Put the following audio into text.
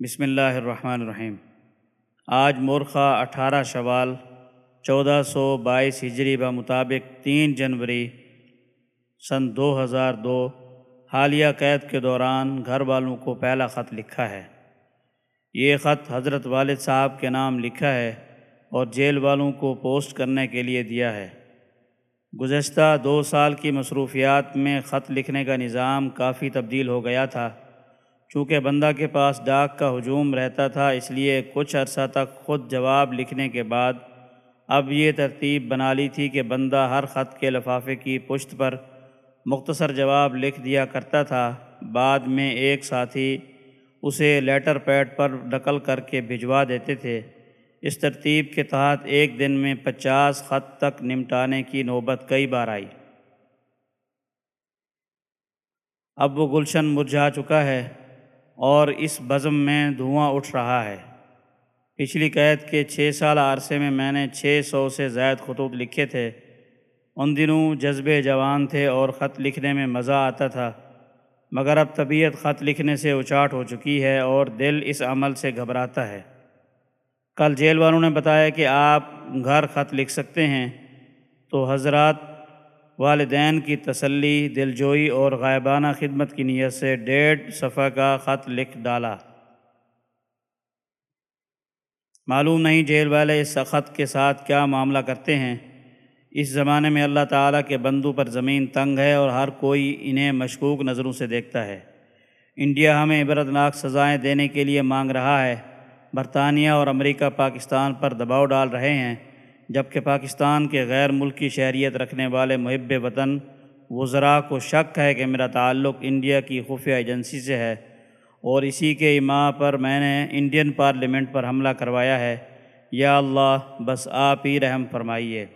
بسم اللہ الرحمن الرحیم۔ آج مرخہ اٹھارہ شوال چودہ سو بائیس ہجری بمطابق تین جنوری سن دو ہزار دو حالیہ قید کے دوران گھر والوں کو پہلا خط لکھا ہے۔ یہ خط حضرت والد صاحب کے نام لکھا ہے اور جیل والوں کو پوسٹ کرنے کے لیے دیا ہے۔ گزشتہ دو سال کی مصروفیات میں خط لکھنے کا نظام کافی تبدیل ہو گیا تھا۔ چونکہ بندہ کے پاس ڈاک کا ہجوم رہتا تھا، اس لیے کچھ عرصہ تک خود جواب لکھنے کے بعد اب یہ ترتیب بنا لی تھی کہ بندہ ہر خط کے لفافے کی پشت پر مختصر جواب لکھ دیا کرتا تھا۔ بعد میں ایک ساتھی اسے لیٹر پیڈ پر نقل کر کے بھجوا دیتے تھے۔ اس ترتیب کے تحت ایک دن میں پچاس خط تک نمٹانے کی نوبت کئی بار آئی۔ اب وہ گلشن مرجھا چکا ہے۔ اور اس بزم میں دھواں اٹھ رہا ہے۔ پچھلی قید کے چھ سال عرصے میں میں نے چھ سو سے زائد خطوط لکھے تھے۔ ان دنوں جذبے جوان تھے اور خط لکھنے میں مزہ آتا تھا۔ مگر اب طبیعت خط لکھنے سے اچاٹ ہو چکی ہے اور دل اس عمل سے گھبراتا ہے۔ کل جیل والوں نے بتایا کہ آپ گھر خط لکھ سکتے ہیں۔ تو حضرات والدین کی تسلی، دلجوئی اور غائبانہ خدمت کی نیت سے ڈیڑھ صفحہ کا خط لکھ ڈالا۔ معلوم نہیں جیل والے اس خط کے ساتھ کیا معاملہ کرتے ہیں۔ اس زمانے میں اللہ تعالیٰ کے بندوں پر زمین تنگ ہے اور ہر کوئی انہیں مشکوک نظروں سے دیکھتا ہے۔ انڈیا ہمیں عبرتناک سزائیں دینے کے لیے مانگ رہا ہے۔ برطانیہ اور امریکہ پاکستان پر دباؤ ڈال رہے ہیں۔ جبکہ پاکستان کے غیر ملکی شہریت رکھنے والے محب وطن وزراء کو شک ہے کہ میرا تعلق انڈیا کی خفیہ ایجنسی سے ہے۔ اور اسی کے اما پر میں نے انڈین پارلیمنٹ پر حملہ کروایا ہے۔ یا اللہ، بس آپ ہی رحم فرمائیے۔